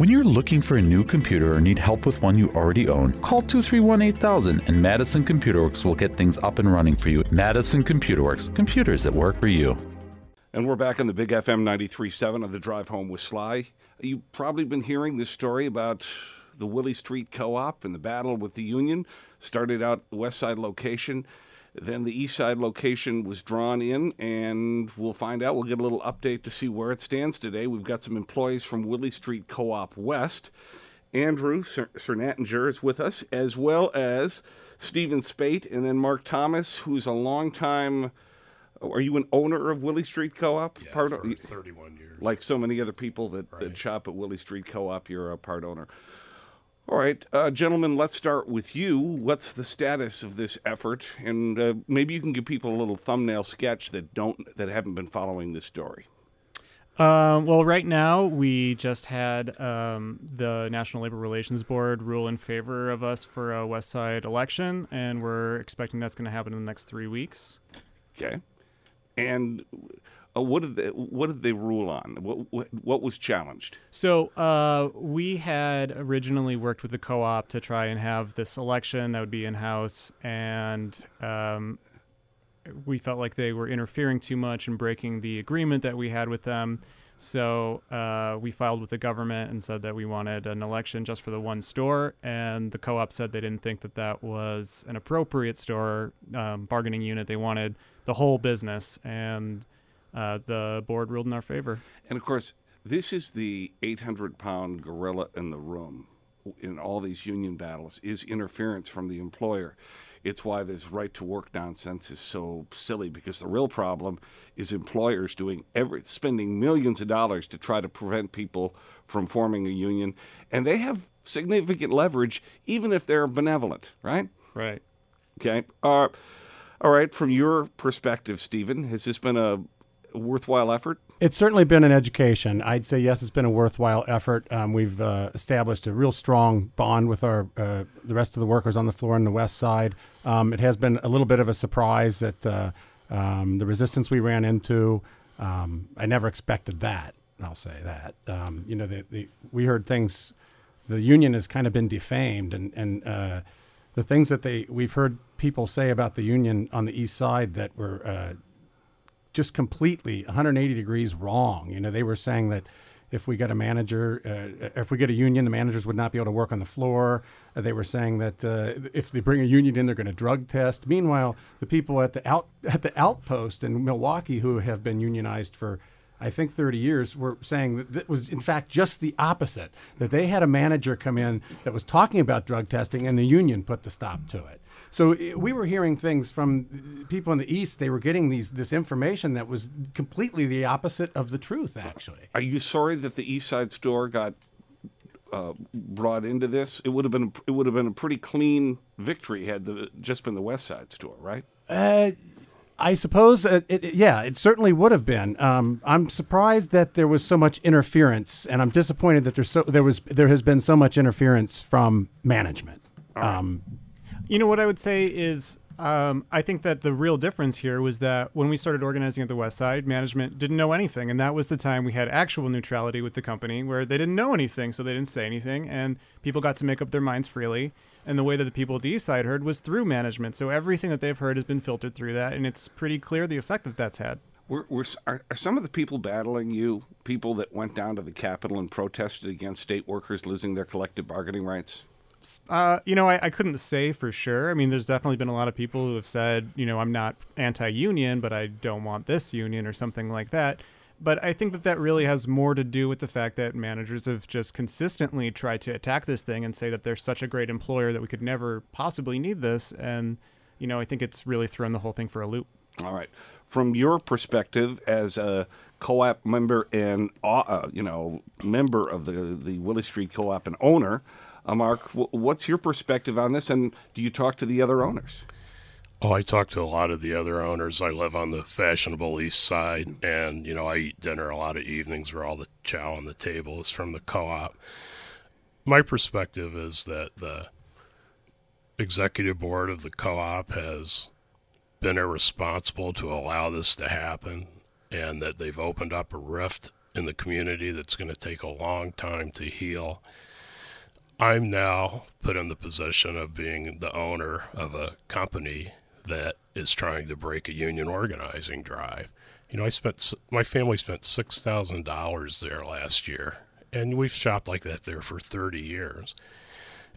When you're looking for a new computer or need help with one you already own, call 231 8000 and Madison Computer Works will get things up and running for you. Madison Computer Works, computers that work for you. And we're back on the Big FM 93.7 on the drive home with Sly. You've probably been hearing this story about the Willie Street Co op and the battle with the union. Started out the West Side location. Then the East Side location was drawn in, and we'll find out. We'll get a little update to see where it stands today. We've got some employees from Willie Street Co op West. Andrew Cernattinger is with us, as well as Stephen Spate, and then Mark Thomas, who's a longtime. Are you an owner of Willie Street Co-op? Yeah, part 31 years. like so many other people that, Right. that shop at Willie Street Co-op, you're a part owner. All right, uh, gentlemen, let's start with you. What's the status of this effort, and uh, maybe you can give people a little thumbnail sketch that don't that haven't been following this story. Um, well, right now we just had um, the National Labor Relations Board rule in favor of us for a West Side election, and we're expecting that's going to happen in the next three weeks. Okay, and uh, what did they, what did they rule on? What, what what was challenged? So uh, we had originally worked with the co-op to try and have this election that would be in-house, and um, we felt like they were interfering too much and breaking the agreement that we had with them. So uh, we filed with the government and said that we wanted an election just for the one store, and the co-op said they didn't think that that was an appropriate store um, bargaining unit. They wanted the whole business, and uh, the board ruled in our favor. And of course, this is the 800 pound gorilla in the room in all these union battles is interference from the employer. It's why this right to work nonsense is so silly because the real problem is employers doing every spending millions of dollars to try to prevent people from forming a union and they have significant leverage even if they're benevolent, right? Right. Okay. Uh, all right, from your perspective, Stephen, has this been a worthwhile effort? It's certainly been an education. I'd say yes, it's been a worthwhile effort. Um, we've uh, established a real strong bond with our uh, the rest of the workers on the floor on the west side. Um, it has been a little bit of a surprise that uh, um, the resistance we ran into. Um, I never expected that. I'll say that. Um, you know, the, the, we heard things. The union has kind of been defamed, and and uh, the things that they we've heard people say about the union on the east side that were uh, just completely 180 degrees wrong. You know, they were saying that if we get a manager, uh, if we get a union, the managers would not be able to work on the floor. Uh, they were saying that uh, if they bring a union in, they're going to drug test. Meanwhile, the people at the out at the outpost in Milwaukee who have been unionized for I think 30 years were saying that it was in fact just the opposite that they had a manager come in that was talking about drug testing and the union put the stop to it. So we were hearing things from people in the east. They were getting these this information that was completely the opposite of the truth. Actually, Are you sorry that the East Side store got uh, brought into this? It would have been it would have been a pretty clean victory had the just been the West Side store, right? uh, I suppose it, it, yeah, it certainly would have been. Um, I'm surprised that there was so much interference, and I'm disappointed that there's so there was there has been so much interference from management. Um, You know what I would say is um, I think that the real difference here was that when we started organizing at the West Side, management didn't know anything, and that was the time we had actual neutrality with the company, where they didn't know anything, so they didn't say anything, and people got to make up their minds freely. And the way that the people at the East Side heard was through management, so everything that they've heard has been filtered through that, and it's pretty clear the effect that that's had. Were, were, are, are some of the people battling you people that went down to the Capitol and protested against state workers losing their collective bargaining rights? Uh, you know, I, I couldn't say for sure. I mean, there's definitely been a lot of people who have said, you know, I'm not anti-union, but I don't want this union or something like that. But I think that that really has more to do with the fact that managers have just consistently tried to attack this thing and say that they're such a great employer that we could never possibly need this. And, you know, I think it's really thrown the whole thing for a loop. All right. From your perspective as a co-op member and uh, uh, you know member of the the Willie Street Co-op and owner, uh, Mark, what's your perspective on this? And do you talk to the other owners? Oh, I talk to a lot of the other owners. I live on the fashionable east side, and you know I eat dinner a lot of evenings where all the chow on the table is from the co-op. My perspective is that the executive board of the co-op has been irresponsible to allow this to happen, and that they've opened up a rift in the community that's going to take a long time to heal. I'm now put in the position of being the owner of a company that is trying to break a union organizing drive. You know, I spent my family spent six thousand dollars there last year, and we've shopped like that there for thirty years.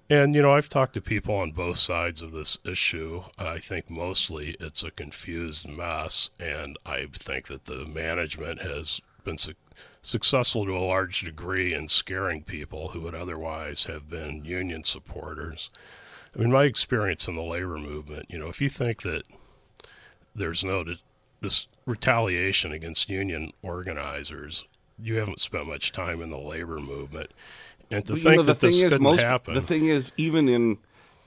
And you know, I've talked to people on both sides of this issue. I think mostly it's a confused mess, and I think that the management has been su- successful to a large degree in scaring people who would otherwise have been union supporters. I mean, my experience in the labor movement, you know, if you think that there's no this retaliation against union organizers, you haven't spent much time in the labor movement. And to Well, think know, the that this thing is, couldn't most happen, the thing is, even in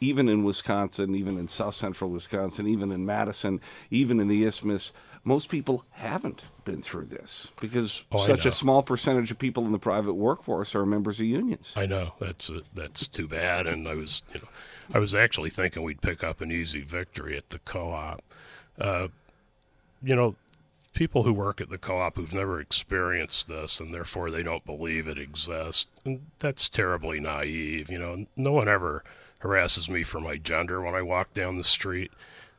even in Wisconsin, even in South Central Wisconsin, even in Madison, even in the Isthmus, most people haven't been through this because Oh, such a small percentage of people in the private workforce are members of unions. I know that's uh that's too bad. And I was, you know, I was actually thinking we'd pick up an easy victory at the co-op. Uh, you know, people who work at the co-op who've never experienced this and therefore they don't believe it exists. And that's terribly naive. You know, no one ever harasses me for my gender when I walk down the street,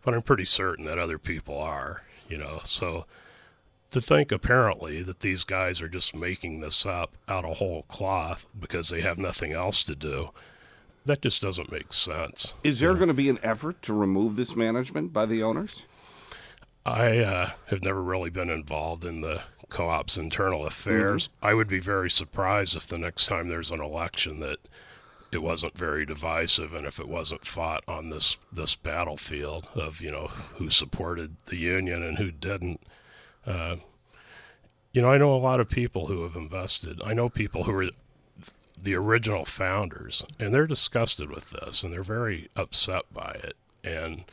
but I'm pretty certain that other people are. You know, so to think apparently that these guys are just making this up out of whole cloth because they have nothing else to do that just doesn't make sense. Is there going to be an effort to remove this management by the owners? i uh, have never really been involved in the co-op's internal affairs. I would be very surprised if the next time there's an election that it wasn't very divisive and if it wasn't fought on this this battlefield of you know who supported the union and who didn't uh, you know i know a lot of people who have invested. I know people who are the original founders and they're disgusted with this and they're very upset by it. And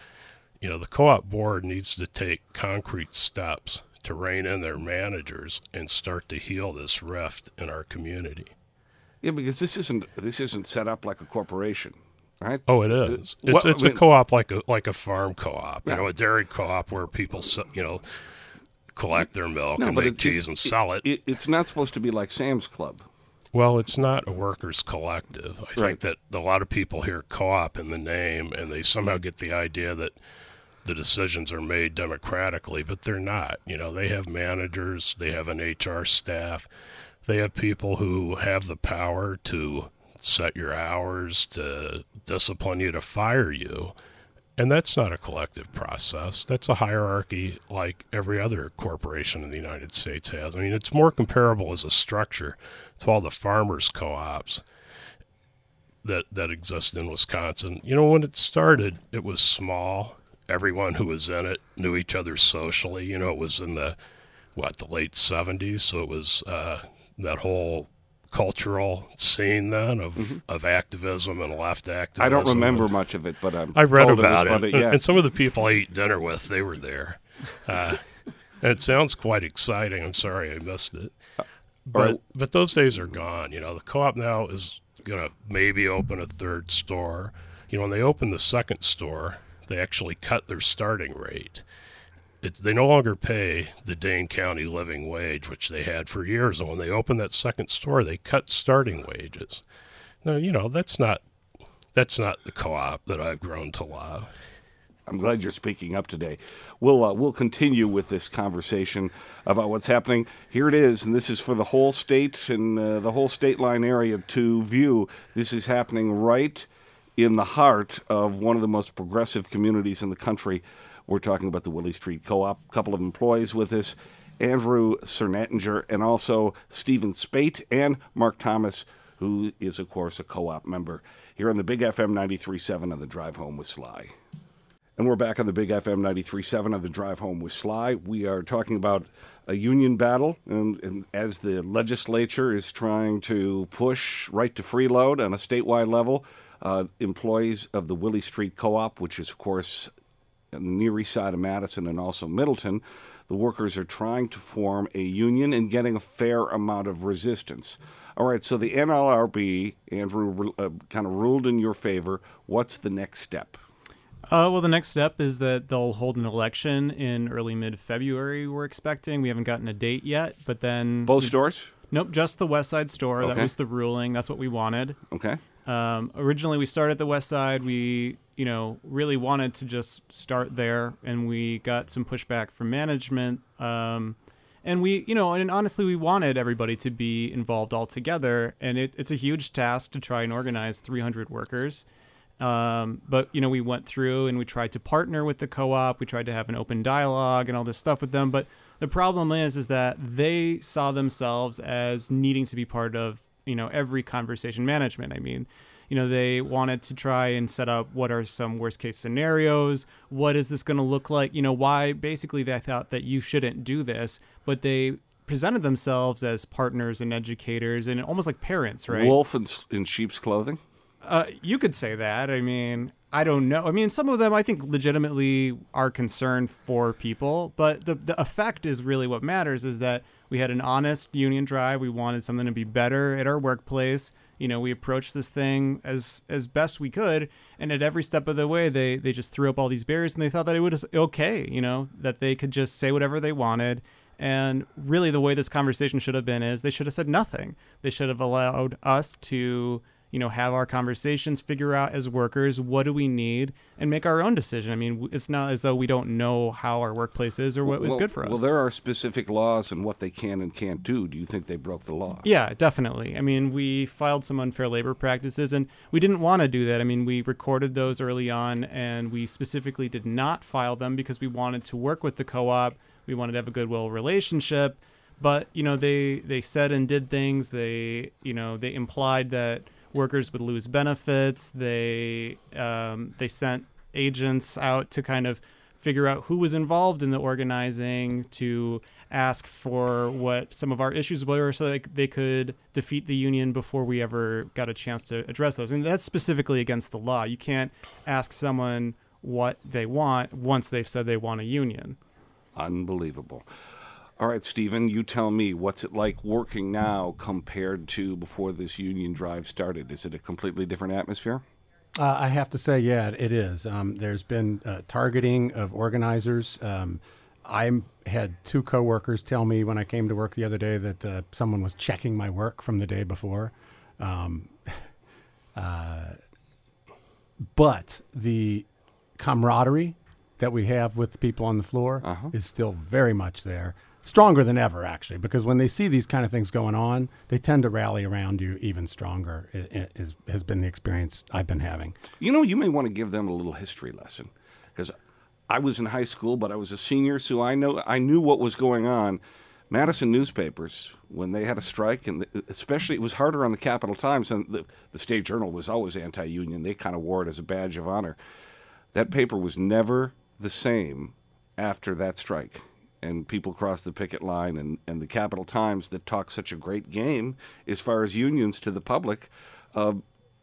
you know the co-op board needs to take concrete steps to rein in their managers and start to heal this rift in our community Yeah, because this isn't this isn't set up like a corporation, right? Oh, it is. What- It's, it's I mean- a co-op like a like a farm co-op. Yeah. You know, a dairy co-op where people, you know, collect their milk No, and make it- cheese it- and sell it. It, it's not supposed to be like Sam's Club. Well, it's not a workers' collective. I Right. think that a lot of people hear co-op in the name and they somehow get the idea that the decisions are made democratically, but they're not. You know, they have managers, they have an HR staff, they have people who have the power to set your hours, to discipline you, to fire you. And that's not a collective process. That's a hierarchy like every other corporation in the United States has. I mean, it's more comparable as a structure to all the farmers co ops that, that exist in Wisconsin. You know, when it started, it was small. Everyone who was in it knew each other socially. You know, it was in the, what, the late 70s. So it was uh, that whole cultural scene then of, of activism and left activism. Mm-hmm. I don't and- remember much of it, but I'm I've read about it. it, Was fun to- yeah. and some of the people I eat dinner with, they were there. Uh, and it sounds quite exciting. I'm sorry I missed it, but right. but those days are gone. You know, the co-op now is going to maybe open a third store. You know, when they opened the second store, they actually cut their starting rate. It's, they no longer pay the Dane County living wage, which they had for years. And when they opened that second store, they cut starting wages. Now, you know, that's not that's not the co-op that I've grown to love. I'm glad you're speaking up today. We'll uh, we'll continue with this conversation about what's happening. Here it is, and this is for the whole state and uh, the whole state line area to view. This is happening right in the heart of one of the most progressive communities in the country. We're talking about the Willie Street Co-op. A couple of employees with us, Andrew Cernattinger, and also Stephen Spate and Mark Thomas, who is of course a co-op member here on the Big FM 93.7 on the drive home with Sly. And we're back on the Big FM 93.7 on the drive home with Sly. We are talking about a union battle, and, and as the legislature is trying to push right to freeload on a statewide level, uh, employees of the Willie Street Co op, which is, of course, the near east side of Madison and also Middleton, the workers are trying to form a union and getting a fair amount of resistance. All right, so the NLRB, Andrew, uh, kind of ruled in your favor. What's the next step? Uh, well, the next step is that they'll hold an election in early mid February. We're expecting. We haven't gotten a date yet, but then Both stores? Nope, just the West Side store. That was the ruling. That's what we wanted. Okay. Um, originally, we started at the West Side. We, you know, really wanted to just start there, and we got some pushback from management. Um, and we, you know, and honestly, we wanted everybody to be involved all together. And it, it's a huge task to try and organize 300 workers. Um, but you know, we went through and we tried to partner with the co-op. We tried to have an open dialogue and all this stuff with them. But the problem is, is that they saw themselves as needing to be part of, you know, every conversation management. I mean, you know, they wanted to try and set up what are some worst case scenarios. What is this going to look like? You know, why basically they thought that you shouldn't do this, but they presented themselves as partners and educators and almost like parents, right? Wolf in, in sheep's clothing? Uh, you could say that. I mean, I don't know. I mean, some of them I think legitimately are concerned for people, but the the effect is really what matters. Is that we had an honest union drive. We wanted something to be better at our workplace. You know, we approached this thing as as best we could, and at every step of the way, they they just threw up all these barriers, and they thought that it was okay. You know, that they could just say whatever they wanted. And really, the way this conversation should have been is they should have said nothing. They should have allowed us to you know, have our conversations, figure out as workers what do we need, and make our own decision. I mean, it's not as though we don't know how our workplace is or what was well, good for us. Well, there are specific laws and what they can and can't do. Do you think they broke the law? Yeah, definitely. I mean, we filed some unfair labor practices and we didn't want to do that. I mean, we recorded those early on and we specifically did not file them because we wanted to work with the co-op. We wanted to have a goodwill relationship. But, you know, they they said and did things. They, you know, they implied that workers would lose benefits. They um, they sent agents out to kind of figure out who was involved in the organizing to ask for what some of our issues were so they could defeat the union before we ever got a chance to address those. And that's specifically against the law. You can't ask someone what they want once they've said they want a union. Unbelievable. All right, Stephen, you tell me what's it like working now compared to before this union drive started? Is it a completely different atmosphere? Uh, I have to say, yeah, it is. Um, there's been uh, targeting of organizers. Um, I had two coworkers tell me when I came to work the other day that uh, someone was checking my work from the day before. Um, uh, but the camaraderie that we have with the people on the floor is still very much there. Stronger than ever, actually, because when they see these kind of things going on, they tend to rally around you even stronger. It, is, has been the experience I've been having. You know, you may want to give them a little history lesson because I was in high school, but I was a senior, so I know I knew what was going on. Madison newspapers, when they had a strike, and uh, especially it was harder on the Capital Times, and the, the State Journal was always anti-union. They kind of wore it as a badge of honor. That paper was never the same after that strike. And people cross the picket line, and, and the Capital Times that talked such a great game as far as unions to the public, uh,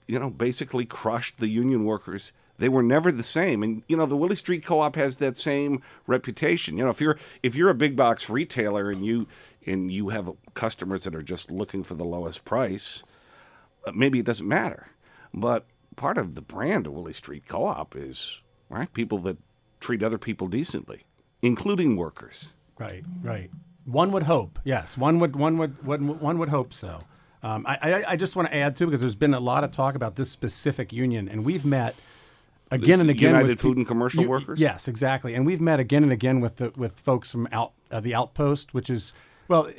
you know, basically crushed the union workers. They were never the same, and you know the Willie Street Co-op has that same reputation. You know, if you're if you're a big box retailer and you and you have customers that are just looking for the lowest price, uh, maybe it doesn't matter. But part of the brand of Willie Street Co-op is right people that treat other people decently, including workers. Right, right. One would hope, yes. One would, one would, one, one would hope so. Um, I, I, I just want to add too, because there's been a lot of talk about this specific union, and we've met again This and again United with Food and Commercial you- Workers? Yes, exactly, and we've met again and again with the with folks from out uh, the Outpost, which is well, uh,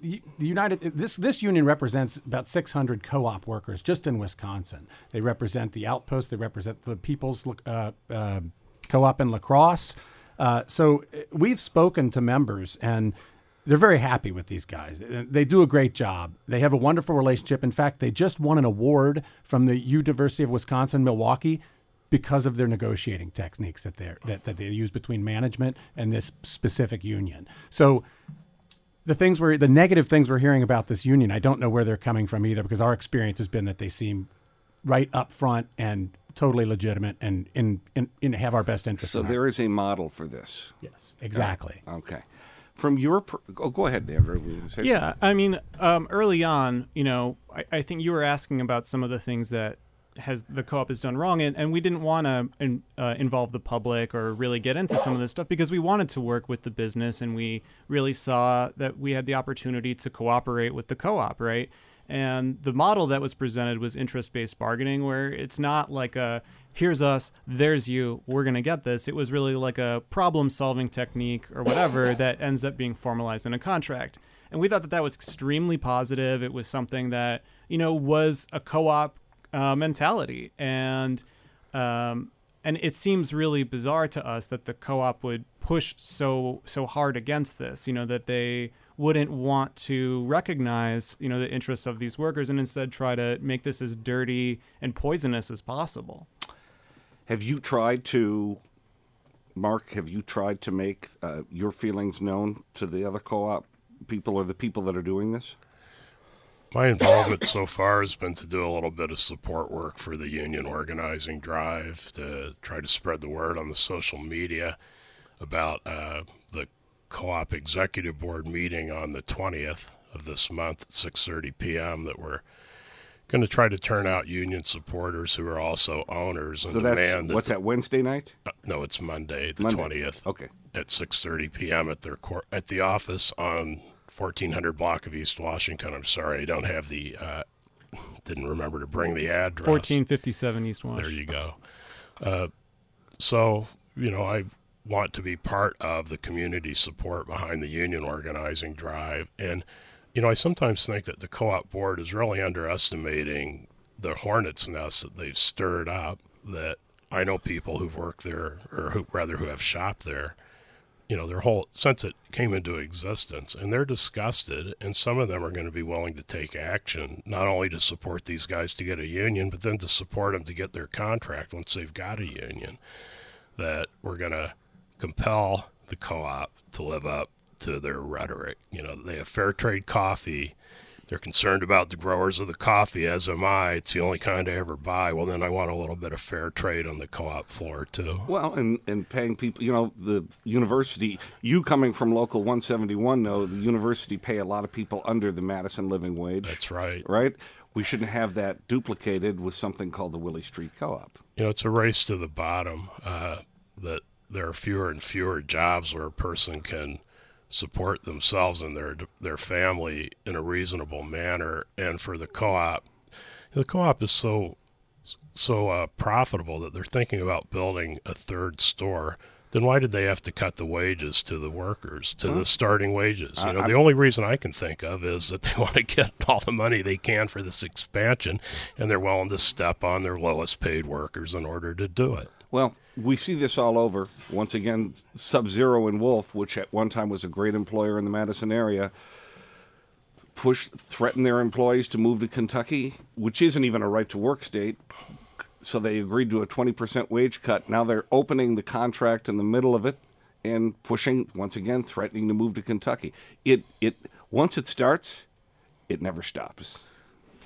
the United this this union represents about 600 co-op workers just in Wisconsin. They represent the Outpost. They represent the People's uh, uh, Co-op in Lacrosse. Uh, so uh, we've spoken to members and they're very happy with these guys. Uh, They do a great job. They have a wonderful relationship. In fact, they just won an award from the University of Wisconsin Milwaukee because of their negotiating techniques that they that, that they use between management and this specific union. So the things we're the negative things we're hearing about this union, I don't know where they're coming from either because our experience has been that they seem right up front and totally legitimate and in, in, in have our best interest. So in there is a model for this. yes, exactly. Okay. From your, per- oh, go ahead, Andrew. Were you Yeah, I mean, um, early on, you know, I, I think you were asking about some of the things that has the co-op has done wrong and, and we didn't want to in, uh, involve the public or really get into some of this stuff because we wanted to work with the business and we really saw that we had the opportunity to cooperate with the co-op right and the model that was presented was interest-based bargaining where it's not like a here's us there's you we're going to get this. It was really like a problem solving technique or whatever that ends up being formalized in a contract. And we thought that that was extremely positive. It was something that you know was a co-op uh, mentality, and um, and it seems really bizarre to us that the co-op would push so so hard against this. You know that they wouldn't want to recognize you know the interests of these workers and instead try to make this as dirty and poisonous as possible. Have you tried to, Mark? Have you tried to make uh, your feelings known to the other co-op people or the people that are doing this? My involvement so far has been to do a little bit of support work for the union organizing drive to try to spread the word on the social media about uh, the co-op executive board meeting on the 20th of this month at 6:30 p.m. that we're going to try to turn out union supporters who are also owners and so demand that's, what's that Wednesday night? Uh, no, it's Monday, the Monday. 20th. Okay. At 6:30 p.m. at their cor- at the office on 1400 block of East Washington. I'm sorry, I don't have the, uh, didn't remember to bring the address. 1457 East Washington. There you go. Uh, so, you know, I want to be part of the community support behind the union organizing drive. And, you know, I sometimes think that the co op board is really underestimating the hornet's nest that they've stirred up. That I know people who've worked there, or who rather who have shopped there, you know, their whole since it came into existence, and they're disgusted. And some of them are going to be willing to take action, not only to support these guys to get a union, but then to support them to get their contract once they've got a union. That we're going to compel the co-op to live up to their rhetoric. You know, they have fair trade coffee they're concerned about the growers of the coffee, as am I. It's the only kind I ever buy. Well, then I want a little bit of fair trade on the co-op floor too. Well, and and paying people, you know, the university. You coming from local 171, know the university pay a lot of people under the Madison living wage. That's right. Right. We shouldn't have that duplicated with something called the Willie Street Co-op. You know, it's a race to the bottom. Uh, that there are fewer and fewer jobs where a person can support themselves and their their family in a reasonable manner. And for the co-op, the co-op is so so uh, profitable that they're thinking about building a third store. Then why did they have to cut the wages to the workers to huh? the starting wages? You know, I, the only reason I can think of is that they want to get all the money they can for this expansion, and they're willing to step on their lowest paid workers in order to do it. Well, we see this all over. Once again, Sub Zero and Wolf, which at one time was a great employer in the Madison area, pushed, threatened their employees to move to Kentucky, which isn't even a right to work state. So they agreed to a 20% wage cut. Now they're opening the contract in the middle of it and pushing, once again, threatening to move to Kentucky. It, it, once it starts, it never stops.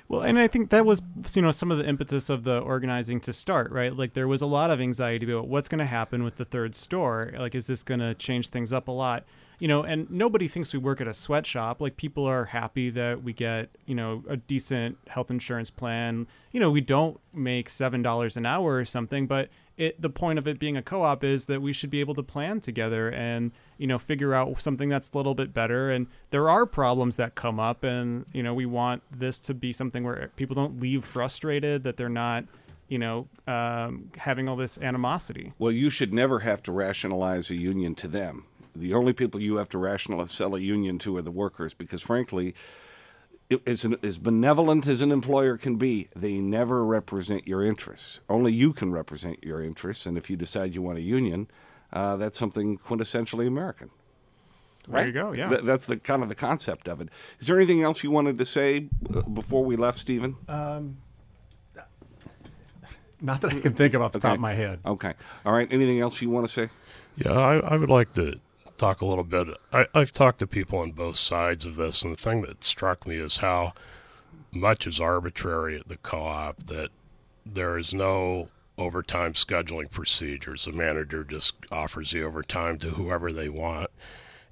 Well, and I think that was you know some of the impetus of the organizing to start, right? Like there was a lot of anxiety about what's going to happen with the third store. Like is this going to change things up a lot? You know, and nobody thinks we work at a sweatshop. Like people are happy that we get, you know, a decent health insurance plan. You know, we don't make $7 an hour or something, but it the point of it being a co-op is that we should be able to plan together and you know figure out something that's a little bit better. And there are problems that come up and you know we want this to be something where people don't leave frustrated that they're not you know um, having all this animosity. Well you should never have to rationalize a union to them. The only people you have to rationalize sell a union to are the workers because frankly as, an, as benevolent as an employer can be, they never represent your interests. Only you can represent your interests, and if you decide you want a union, uh, that's something quintessentially American. Right? There you go. Yeah, Th- that's the kind of the concept of it. Is there anything else you wanted to say uh, before we left, Stephen? Um, not that I can think of off the okay. top of my head. Okay. All right. Anything else you want to say? Yeah, I, I would like to talk a little bit. I, I've talked to people on both sides of this, and the thing that struck me is how much is arbitrary at the co-op that there is no overtime scheduling procedures. The manager just offers the overtime to whoever they want.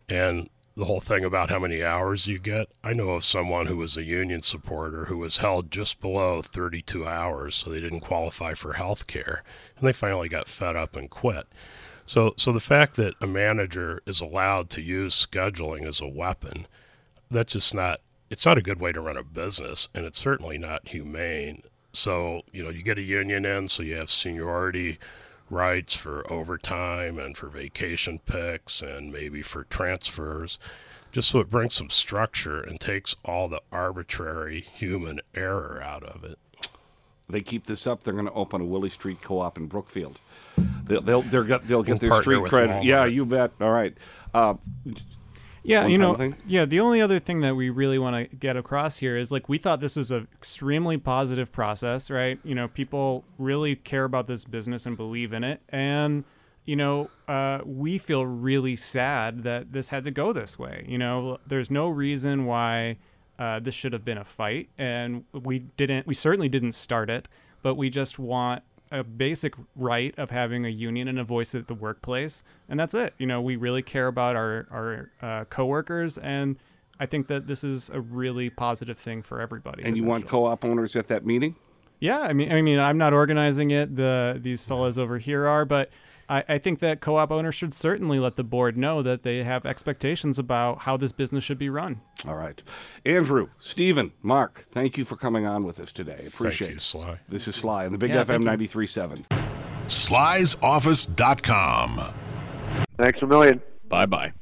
And the whole thing about how many hours you get. I know of someone who was a union supporter who was held just below 32 hours, so they didn't qualify for health care, and they finally got fed up and quit. So, so the fact that a manager is allowed to use scheduling as a weapon, that's just not. It's not a good way to run a business, and it's certainly not humane. So, you know, you get a union in, so you have seniority rights for overtime and for vacation picks and maybe for transfers, just so it brings some structure and takes all the arbitrary human error out of it. They keep this up, they're going to open a Willie Street co-op in Brookfield. They'll they'll they'll get, they'll get We'll their street partner with credit. Walmart. Yeah, you bet. All right. Uh, Yeah, you know, thing? yeah. The only other thing that we really want to get across here is like we thought this was an extremely positive process, right? You know, people really care about this business and believe in it, and you know, uh, we feel really sad that this had to go this way. You know, there's no reason why uh, this should have been a fight, and we didn't. We certainly didn't start it, but we just want a basic right of having a union and a voice at the workplace, and that's it. You know, we really care about our our uh, coworkers, and I think that this is a really positive thing for everybody. and you want co-op owners at that meeting? Yeah, I mean, I mean, I'm not organizing it. The these fellows over here are, but I, I think that co-op owners should certainly let the board know that they have expectations about how this business should be run. All right. Andrew, Stephen, Mark, thank you for coming on with us today. Appreciate Thank you, it. Sly. This is Sly on the Big Yeah, FM thank you. 93.7. slysoffice.com. Thanks a million. Bye bye.